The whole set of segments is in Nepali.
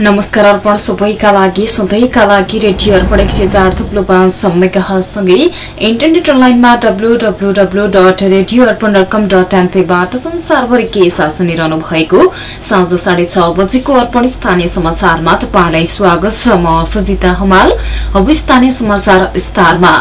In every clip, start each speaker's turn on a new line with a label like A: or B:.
A: नमस्कार अर्पण सबैका लागि सधैँका लागि रेडियो अर्पण एक सय चार थुप्लो पाँच समयकासँगै इन्टरनेट अनलाइनमा W W W dot radio Arpan dot com dot एनपीबाट संसारभरि के साथ सुनिरहनु भएको साँझ साढे छ बजेको अर्पण स्थानीय समाचारमा तपाईँलाई स्वागत छ। म सुजिता हमाल अब स्थानीय समाचार विस्तारमा।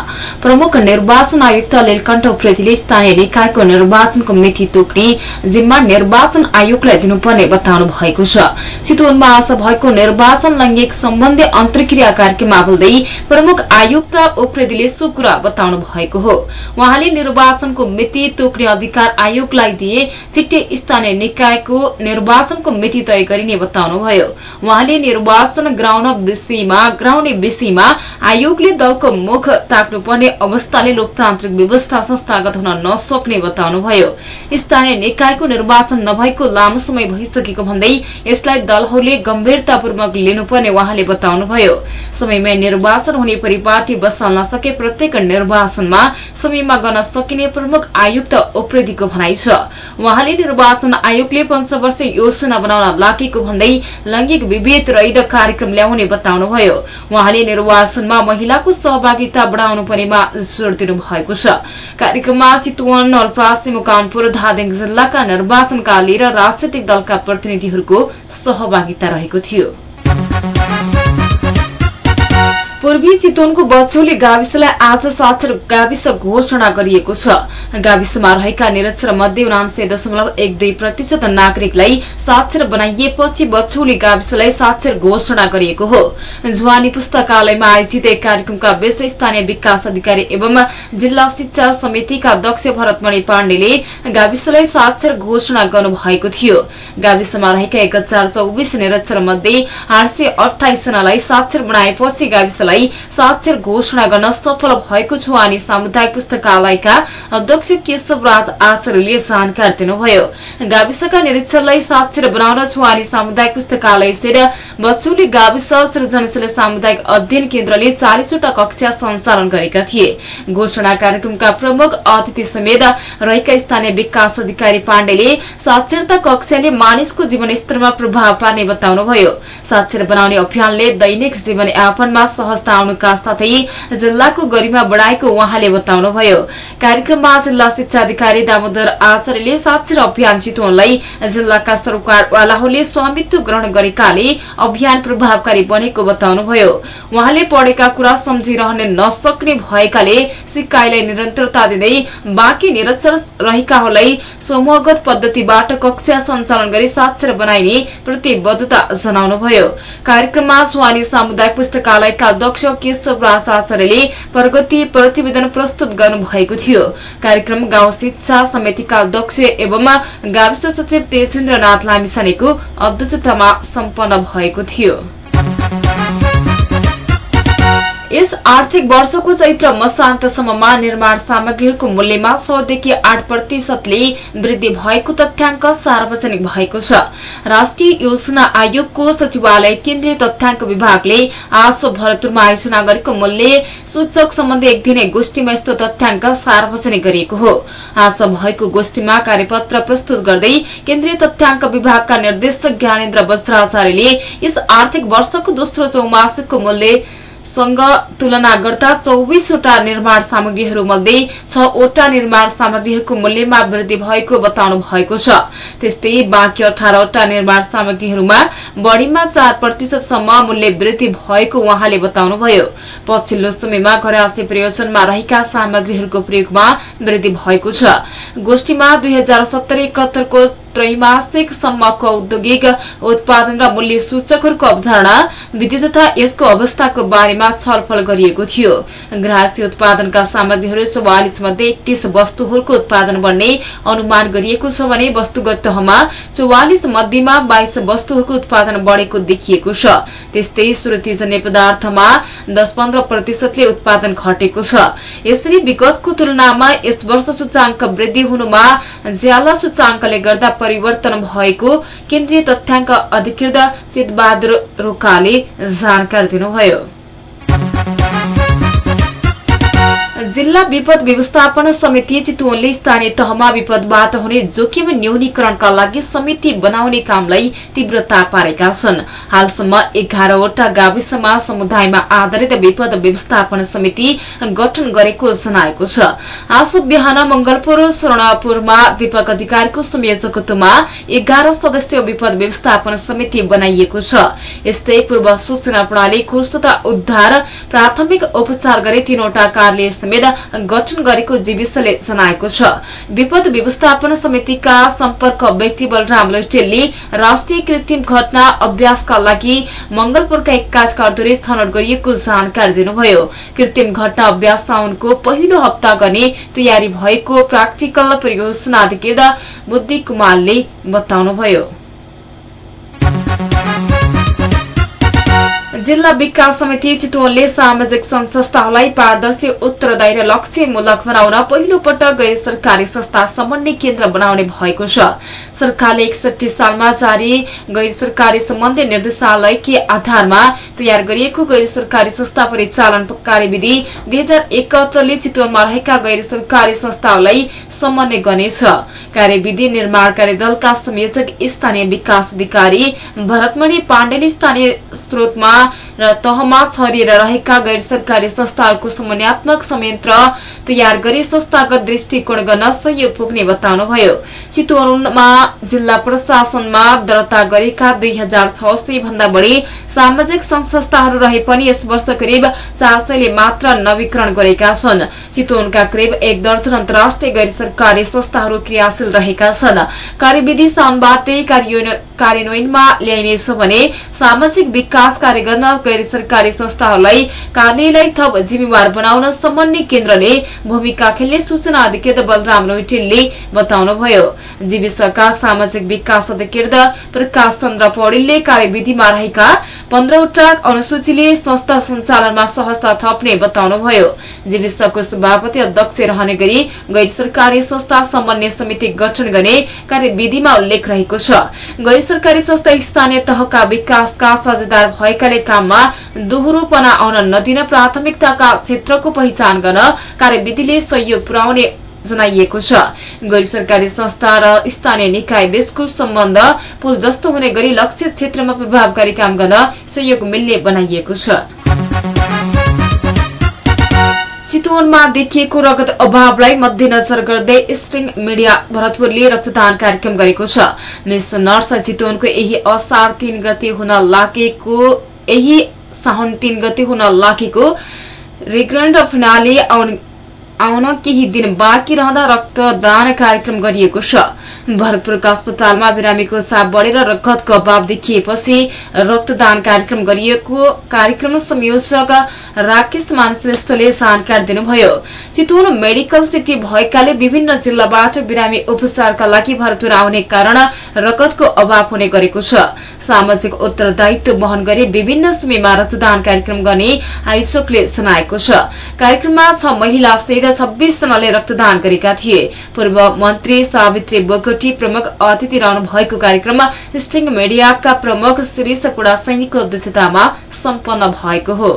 A: प्रमुख निर्वाचन आयुक्त लीलकण्ठ उप्रेतीले स्थानीय निकायको निर्वाचनको मिति तोक्ने जिम्मा निर्वाचन आयोगलाई दिनुपर्ने बताउनु भएको छ। चितवनमा आज भएको निर्वाचन लैङ्गिक सम्बन्धी अन्तर्क्रिया कार्यक्रममा बोल्दै प्रमुख आयुक्त उप्रेतीले सो कुरा बताउनु भएको हो। उहाँले निर्वाचनको मिति तोक्ने अधिकार आयोगलाई दिए छिट्टै स्थानीय निकायको निर्वाचनको मिति तय गरिने बताउनुभयो। उहाँले निर्वाचन गराउने विषयमा आयोगले दलको मुख ताक्नुपर्ने अवस्थाले लोकतान्त्रिक व्यवस्था संस्थागत हुन नसक्ने बताउनुभयो। स्थानीय निकायको निर्वाचन नभएको लामो समय भइसकेको भन्दै यसलाई दलहरूले गम्भीरता पूर्वक लिनुपर्ने उहाँले बताउनुभयो। समयमै निर्वाचन हुने परिपाटी बसाल्न सके प्रत्येक निर्वाचनमा समयमा गर्न सकिने प्रमुख आयुक्त उप्रेतीको भनाइ छ। उहाँले निर्वाचन आयोगले पञ्चवर्ष योजना बनाउन लागेको भन्दै लैंगिक विभेद रहित कार्यक्रम ल्याउने बताउनुभयो। उहाँले निर्वाचनमा महिलाको सहभागिता बढ़ाउनु पर्नेमा जोड़ दिनु भएको छ। कार्यक्रममा चितवन नलप्रासी मुकानपुर धादिङ जिल्लाका निर्वाचनका लिएर राजनैतिक दलका प्रतिनिधिहरूको सहभागिता रहेको थियो। पूर्वी चितवनको बछौली गाविसलाई आज साक्षर गाविस घोषणा गरिएको छ। गाविसमा रहेका निरक्षर मध्ये उनासे दशमलव एक दुई प्रतिशत नागरिकलाई साक्षर बनाइएपछि बछौली गाविसलाई साक्षर घोषणा गरिएको हो। जुवानी पुस्तकालयमा आयोजित एक कार्यक्रमका बीच स्थानीय विकास अधिकारी एवं जिल्ला शिक्षा समितिका अध्यक्ष भरतमणि पाण्डेले गाविसलाई साक्षर घोषणा गर्नुभएको थियो। गाविसमा रहेका एक हजार चौबिस निरक्षर मध्ये आठ सय अठाइस जनालाई साक्षर बनाएपछि गाविसलाई साक्षर घोषणा गर्न सफल भएको जुवानी सामुदायिक पुस्तकालयका अध्यक्ष केशव राज आचार्यले जानकारी दिनुभयो। गाविसका निरीक्षरलाई साक्षर बनाउन छुवानी सामुदायिक पुस्तकालय सेर बचौली गाविस सृजनशील सामुदायिक अध्ययन केन्द्रले चालिसवटा कक्षा सञ्चालन गरेका थिए। घोषणा कार्यक्रमका प्रमुख अतिथि समेत रहेका स्थानीय विकास अधिकारी पाण्डेले साक्षरता कक्षाले मानिसको जीवनस्तरमा प्रभाव पार्ने बताउनुभयो। साक्षर बनाउने अभियानले दैनिक जीवन यापनमा सहजता आउनुका साथै जिल्लाको गरिमा बढ़ाएको उहाँले बताउनुभयो। कार्यक्रममा जिल्ला शिक्षा अधिकारी दामोदर आचार्यले साक्षर अभियान चितवनलाई जिल्लाका सरकारवालाहरूले स्वामित्व ग्रहण गरेकाले अभियान प्रभावकारी बनेको बताउनुभयो। उहाँले पढेका कुरा सम्झिरहन नसक्ने भएकाले सिकाइलाई निरन्तरता दिँदै बाँकी निरक्षर रहेकाहरूलाई समूहगत पद्धतिबाट कक्षा सञ्चालन गरी साक्षर बनाइने प्रतिबद्धता जनाउनुभयो। कार्यक्रममा सुवानी सामुदायिक पुस्तकालयका अध्यक्ष केशव आचार्यले प्रगति प्रतिवेदन प्रस्तुत गर्नुभएको थियो। कार्यक्रम गाउँ शिक्षा समितिका अध्यक्ष एवं गाविस सचिव तेजेन्द्रनाथ लामिछानेको अध्यक्षतामा सम्पन्न भएको थियो। यस आर्थिक वर्षको चैत्र मसान्तसम्ममा निर्माण सामग्रीहरूको मूल्यमा छदेखि आठ प्रतिशतले वृद्धि भएको तथ्याङ्क सार्वजनिक भएको छ। राष्ट्रिय योजना आयोगको सचिवालय केन्द्रीय तथ्याङ्क विभागले आज भरतपुरमा आयोजना गरेको मूल्य सूचक सम्बन्धी एक दिने गोष्ठीमा यस्तो तथ्याङ्क सार्वजनिक गरिएको हो। आज भएको गोष्ठीमा कार्यपत्र प्रस्तुत गर्दै केन्द्रीय तथ्याङ्क विभागका निर्देशक ज्ञानेन्द्र वज्राचार्यले यस आर्थिक वर्षको दोस्रो चौमासिकको मूल्य सँग तुलना गर्दा चौविसवटा निर्माण सामग्रीहरू मध्ये छवटा निर्माण सामग्रीहरूको मूल्यमा वृद्धि भएको बताउनु भएको छ। त्यस्तै बाँकी अठारवटा निर्माण सामग्रीहरूमा बढ़ीमा चार प्रतिशतसम्म मूल्य वृद्धि भएको उहाँले बताउनुभयो। पछिल्लो समयमा घरासी प्रयोजनमा रहेका सामग्रीहरूको प्रयोगमा वृद्धि भएको छ। गोष्ठीमा दुई हजार सत्तरी त्रैमासिक सम्मको औद्योगिक उत्पादन र मूल्य सूचकहरूको अवधारणा विधि तथा यसको अवस्थाको बारेमा छलफल गरिएको थियो। ग्राहसी उत्पादनका सामग्रीहरू चौवालिस मध्ये एकतीस वस्तुहरूको उत्पादन बढ्ने अनुमान गरिएको छ भने वस्तुगत तहमा चौवालिस मध्येमा बाइस वस्तुहरूको उत्पादन बढ़ेको देखिएको छ। त्यस्तै सुरतीजन्य पदार्थमा दस पन्ध्र प्रतिशतले उत्पादन घटेको छ। यसरी विगतको तुलनामा यस वर्ष सूचाङ्क वृद्धि हुनुमा ज्याला सूचाङ्कले गर्दा परिवर्तन भएको केन्द्रीय तथ्याङ्क अधिकृत चितबहादुर रोकाले जानकारी दिनुभयो। जिल्ला विपद व्यवस्थापन समिति चितवनले स्थानीय तहमा विपदबाट हुने जोखिम न्यूनीकरणका लागि समिति बनाउने कामलाई तीव्रता पारेका छन्। हालसम्म एघारवटा गाविसमा समुदायमा आधारित विपद व्यवस्थापन समिति गठन गरेको जनाएको छ। आज बिहान मंगलपुर स्वर्णपुरमा दीपक अधिकारीको संयोजकत्वमा एघार सदस्यीय विपद व्यवस्थापन समिति बनाइएको छ। यस्तै पूर्व सूचना प्रणाली खोज तथा उद्धार प्राथमिक उपचार गरे तीनवटा कार्य समेत गठन गरेको जीविसले जनाएको छ। विपद व्यवस्थापन समितिका सम्पर्क व्यक्ति बलराम लैटेलले राष्ट्रिय कृत्रिम घटना अभ्यासका लागि मंगलपुरका एक्काइस कारदुरे छनौट गरिएको जानकारी दिनुभयो। कृत्रिम घटना अभ्यास साउनको पहिलो हप्ता गर्ने तयारी भएको प्राक्टिकल परियोजना अधिकृत बुद्धि कुमारले बताउनुभयो। जिल्ला विकास समिति चितवनले सामाजिक संस्थाहरूलाई पारदर्शी उत्तरदायी र लक्ष्यमूलक बनाउन पहिलो पटक गैर सरकारी संस्था समन्वय केन्द्र बनाउने भएको छ। सरकारले एकसठी सालमा जारी गैर सरकारी सम्बन्धी निर्देशालयकै आधारमा तयार गरिएको गैर सरकारी संस्था परिचालन कार्यविधि दुई हजार एकहत्तरले चितवनमा रहेका गैर सरकारी संस्थाहरूलाई समन्वय गर्नेछ। कार्यविधि निर्माण कार्यदलका संयोजक स्थानीय विकास अधिकारी भरतमणि पाण्डेले स्थानीय स्रोतमा र तहमा छरिएर रहेका गैर सरकारी संस्थाहरूको समन्वयात्मक संयन्त्र तयार गरी संस्थागत दृष्टिकोण गर्न सहयोग पुग्ने बताउनुभयो। चितवनमा जिल्ला प्रशासनमा दर्ता गरेका दुई हजार छ सय भन्दा बढ़ी सामाजिक संघ संस्थाहरू रहे पनि यस वर्ष करिब चार सयले मात्र नवीकरण गरेका छन्। चितवनका करिब एक दर्जन अन्तर्राष्ट्रिय गैर सरकारी संस्थाहरू क्रियाशील रहेका छन्। कार्यविधि साउनबाटै कार्यान्वयनमा ल्याइनेछ भने सामाजिक विकास कार्य गर्न गैर सरकारी संस्थाहरूलाई कार्यालयलाई थप जिम्मेवार बनाउन समन्वय केन्द्रले भूमिका खेल्ने सूचना अधिकृत बलराम रोइटेलले बताउनुभयो। जीविसका सामाजिक विकास अधिकृत प्रकाश चन्द्र पौडेलले कार्यविधिमा रहेका पन्ध्रवटा अनुसूचीले संस्था सञ्चालनमा सहजता थप्ने बताउनुभयो। जीविसको सभापति अध्यक्ष रहने गरी गैर सरकारी संस्था समन्वय समिति गठन गर्ने कार्यविधिमा उल्लेख रहेको छ। गैर सरकारी संस्था स्थानीय तहका विकासका साझेदार भएकाले काममा दोहोरोपना आउन नदिन प्राथमिकताका क्षेत्रको पहिचान गर्न कार्यविधिले सहयोग पुर्याउने जनाइएको छ। गैर सरकारी संस्था र स्थानीय निकाय बीचको सम्बन्ध पुल जस्तो हुने गरी लक्षित क्षेत्रमा प्रभावकारी काम गर्न सहयोग मिल्ने बनाइएको छ। चितवनमा देखिएको रगत अभावलाई मध्यनजर गर्दै स्टिङ मिडिया भरतपुरले रक्तदान कार्यक्रम गरेको छ। मिस नर्स चितवनको यही असार तीन गते हुन लागेको यही साउन तीन गते हुन लागेको रिग्रेन्ड फिनाले आउन केही दिन बाँकी रहँदा रक्तदान कार्यक्रम गरिएको छ। भरतपुरका अस्पतालमा बिरामीको चाप बढ़ेर रगतको अभाव देखिएपछि रक्तदान कार्यक्रम गरिएको कार्यक्रम संयोजक राकेश मानश्रेष्ठले जानकारी दिनुभयो। चितवन मेडिकल सिटी भएकाले विभिन्न जिल्लाबाट बिरामी उपचारका लागि भरतपुर आउने कारण रगतको अभाव हुने गरेको छ। सामाजिक उत्तरदायित्व वहन गरी विभिन्न समयमा रक्तदान कार्यक्रम गर्ने आयोजकले जनाएको छ। कार्यक्रममा छ महिला सहित छब्बीस जनाले रक्तदान गरेका थिए। पूर्व मन्त्री सावित्री बोगटी प्रमुख अतिथि रहनु भएको कार्यक्रममा स्टिङ मिडियाका प्रमुख शिरीष पुडासैनीको अध्यक्षतामा सम्पन्न भएको हो।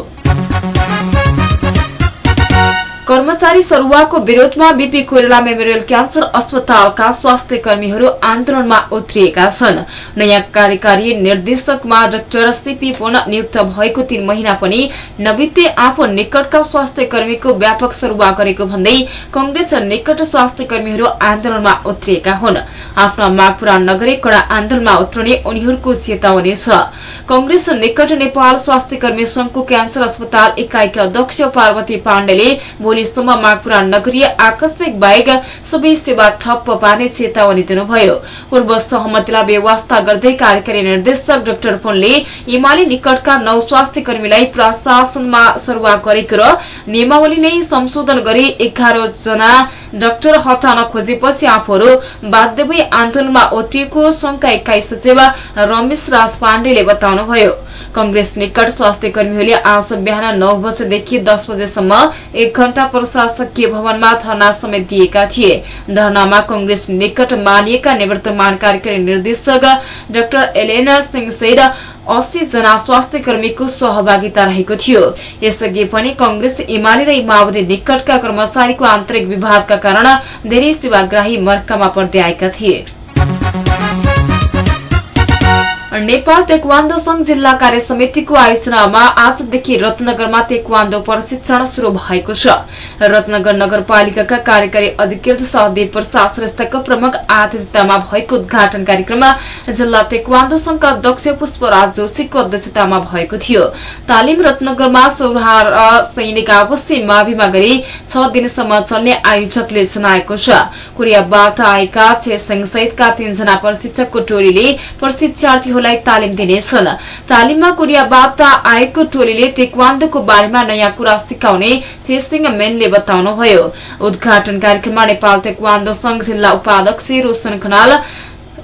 A: कर्मचारी सरुवाको विरोधमा बीपी कोइराला मेमोरियल क्यान्सर अस्पतालका स्वास्थ्य कर्मीहरू आन्दोलनमा उत्रिएका छन्। नयाँ कार्यकारी निर्देशकमा डाक्टर सीपी पुन नियुक्त भएको तीन महिना पनि नबित्दै आफू निकटका स्वास्थ्य व्यापक सरुवा गरेको भन्दै कंग्रेस निकट स्वास्थ्य आन्दोलनमा उत्रिएका हुन्। आफ्ना माग पूरा नगरे कड़ा आन्दोलनमा उत्रने उनीहरूको चेतावनी छ। कंग्रेस निकट नेपाल स्वास्थ्य कर्मी संघको क्यान्सर अस्पताल इकाइका अध्यक्ष पार्वती पाण्डेले भोलिसम्म माग पूरा नगरी आकस्मिक बाहेक सबै सेवा ठप्प पार्ने चेतावनी दिनुभयो। पूर्व सहमतिलाई व्यवस्था गर्दै कार्यकारी निर्देशक डाक्टर पुनले हिमाली निकटका नौ स्वास्थ्य कर्मीलाई प्रशासनमा सरुवा गरेको र नियमावली नै संशोधन गरी एघार जना डाक्टर हटाउन खोजेपछि आफूहरू बाध्य भई आन्दोलनमा ओत्रिएको संघका इकाई सचिव रमेश राज पाण्डेले बताउनुभयो। कंग्रेस निकट स्वास्थ्य कर्मीहरूले आज बिहान नौ बजेदेखि दस बजेसम्म एक घण्टा प्रशासकीय भवनमा धरना समेत दिएका थिए। धरनामा कंग्रेस निकट मानिएका निवर्तमान कार्यकारी निर्देशक डाक्टर एलेना सिंह सहित अस्सी जना स्वास्थ्य कर्मीको सहभागिता रहेको थियो। यसअघि पनि कंग्रेस एमाले र माओवादी निकटका कर्मचारीको आन्तरिक विवादका कारण धेरै सेवाग्राही मर्कामा पर्दै आएका थिए। नेपाल तेक्वान्दो संघ जिल्ला कार्य समितिको आयोजनामा आजदेखि रत्नगरमा तेक्वान्दो प्रशिक्षण शुरू भएको छ। रत्नगर नगरपालिकाका कार्यकारी अधिकृत सहदेव प्रसाद श्रेष्ठको प्रमुख आतिथ्यतामा भएको उद्घाटन कार्यक्रममा जिल्ला तेक्वान्दो संघका अध्यक्ष पुष्पराज जोशीको अध्यक्षतामा भएको थियो। तालिम रत्नगरमा सौराहा र सैनिक आवासीय माविमा गरी छ दिनसम्म चल्ने आयोजकले जनाएको छ। कोरियाबाट आएका छेसिङ सहितका तीनजना प्रशिक्षकको टोलीले प्रशिक्षार्थीहरूलाई टोलीलाई तालिम दिनेछन् तालिममा कोरियाबाट आएको टोलीले तेक्वान्दोको बारेमा नयाँ कुरा सिकाउने छेसिङ मेनले बताउनुभयो। उद्घाटन कार्यक्रममा नेपाल तेक्वान्दो संघ जिल्ला उपाध्यक्ष रोशन खनाल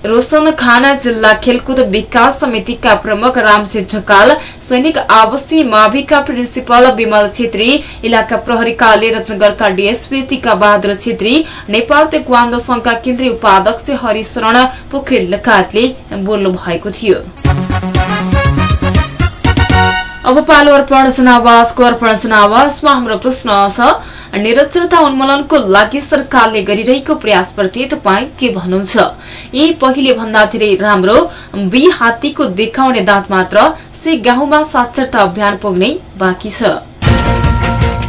A: रोशन खाना जिल्ला खेलकुद विकास समितिका प्रमुख रामजी ढकाल सैनिक आवासीय माविका प्रिन्सिपल विमल छेत्री इलाका प्रहरी रत्नगरका डीएसपी टीका बहादुर छेत्री नेपाल तेक्वान्दो संघका केन्द्रीय उपाध्यक्ष हरिशरण पोखरेल लगायतले बोल्नु भएको थियो। अब पालो अर्पण जनावासको अर्पण जनावासमा हाम्रो प्रश्न छ निरक्षरता उन्मूलनको लागि सरकारले गरिरहेको प्रयासप्रति तपाईँ के भन्नुहुन्छ? यी पहिले भन्दा धेरै राम्रो बी हात्तीको देखाउने दाँत मात्र से गाउँमा साक्षरता अभियान पुग्ने बाँकी छ।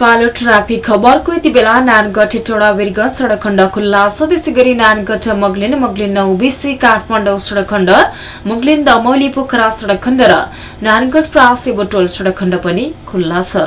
A: पालो ट्राफिक खबरको यति बेला नानगढ टोडा वीरगंज सड़क खण्ड खुल्ला छ त्यसै गरी नानगढ मगलिन मगलिन नौबिसी काठमाडौँ सड़क खण्ड मुगलिन दमौली पोखरा सड़क खण्ड र नानगढ प्रासी बोटोल सड़क खण्ड पनि खुल्ला छ।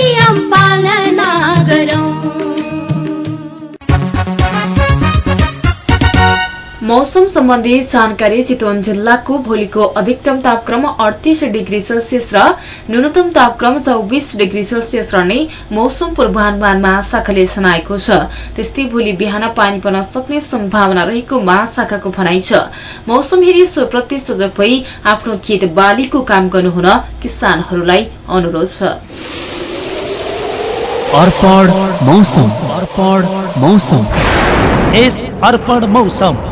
A: मौसम सम्बन्धी जानकारी चितवन जिल्लाको भोलिको अधिकतम तापक्रम अडतिस डिग्री सेल्सियस र न्यूनतम तापक्रम चौबिस डिग्री सेल्सियस रहने मौसम पूर्वानुमान महाशाखाले जनाएको छ। त्यस्तै भोलि बिहान पानी पर्न सक्ने सम्भावना रहेको महाशाखाको भनाइ छ। मौसम हेरी स्वप्रति सजग भई आफ्नो खेत बालीको काम गर्नुहुन किसानहरूलाई अनुरोध छ।
B: अर्पण मौसम। अर्पण मौसम। एस अर्पण मौसम।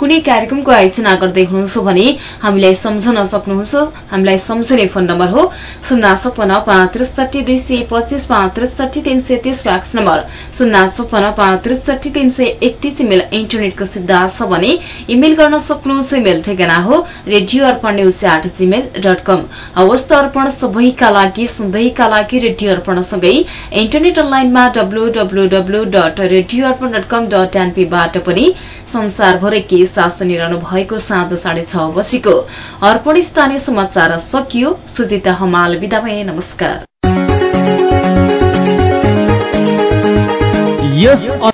A: कुनै कार्यक्रमको आयोजना गर्दै हुनुहुन्छ भने हामीलाई सम्झन सक्नुहुन्छ। हामीलाई सम्झने फोन नम्बर हो शून्य छपन्न पाँच त्रिसठी दुई सय पच्चिस पाँच त्रिसठी तीन सय तीस फ्याक्स नम्बर शून्य छपन्न पाँच त्रिसठी तीन सय एकतिस इमेल इन्टरनेटको सुविधा छ भने इमेल गर्न सक्नुहुन्छ। इमेल ठेगाना हो radio Arpan news at Gmail dot com अवस्था अर्पण सबैका लागि सधैँका लागि रेडियो अर्पणसँगै इन्टरनेट अनलाइनमा W W W dot radio Arpan dot com dot एनपीबाट पनि संसारभरै के साथ सुनिरहनु भएको साँझ साढे छ बजीको अर्पण स्थानीय समाचार सकियो। सुजिता हमाल विदा भए नमस्कार।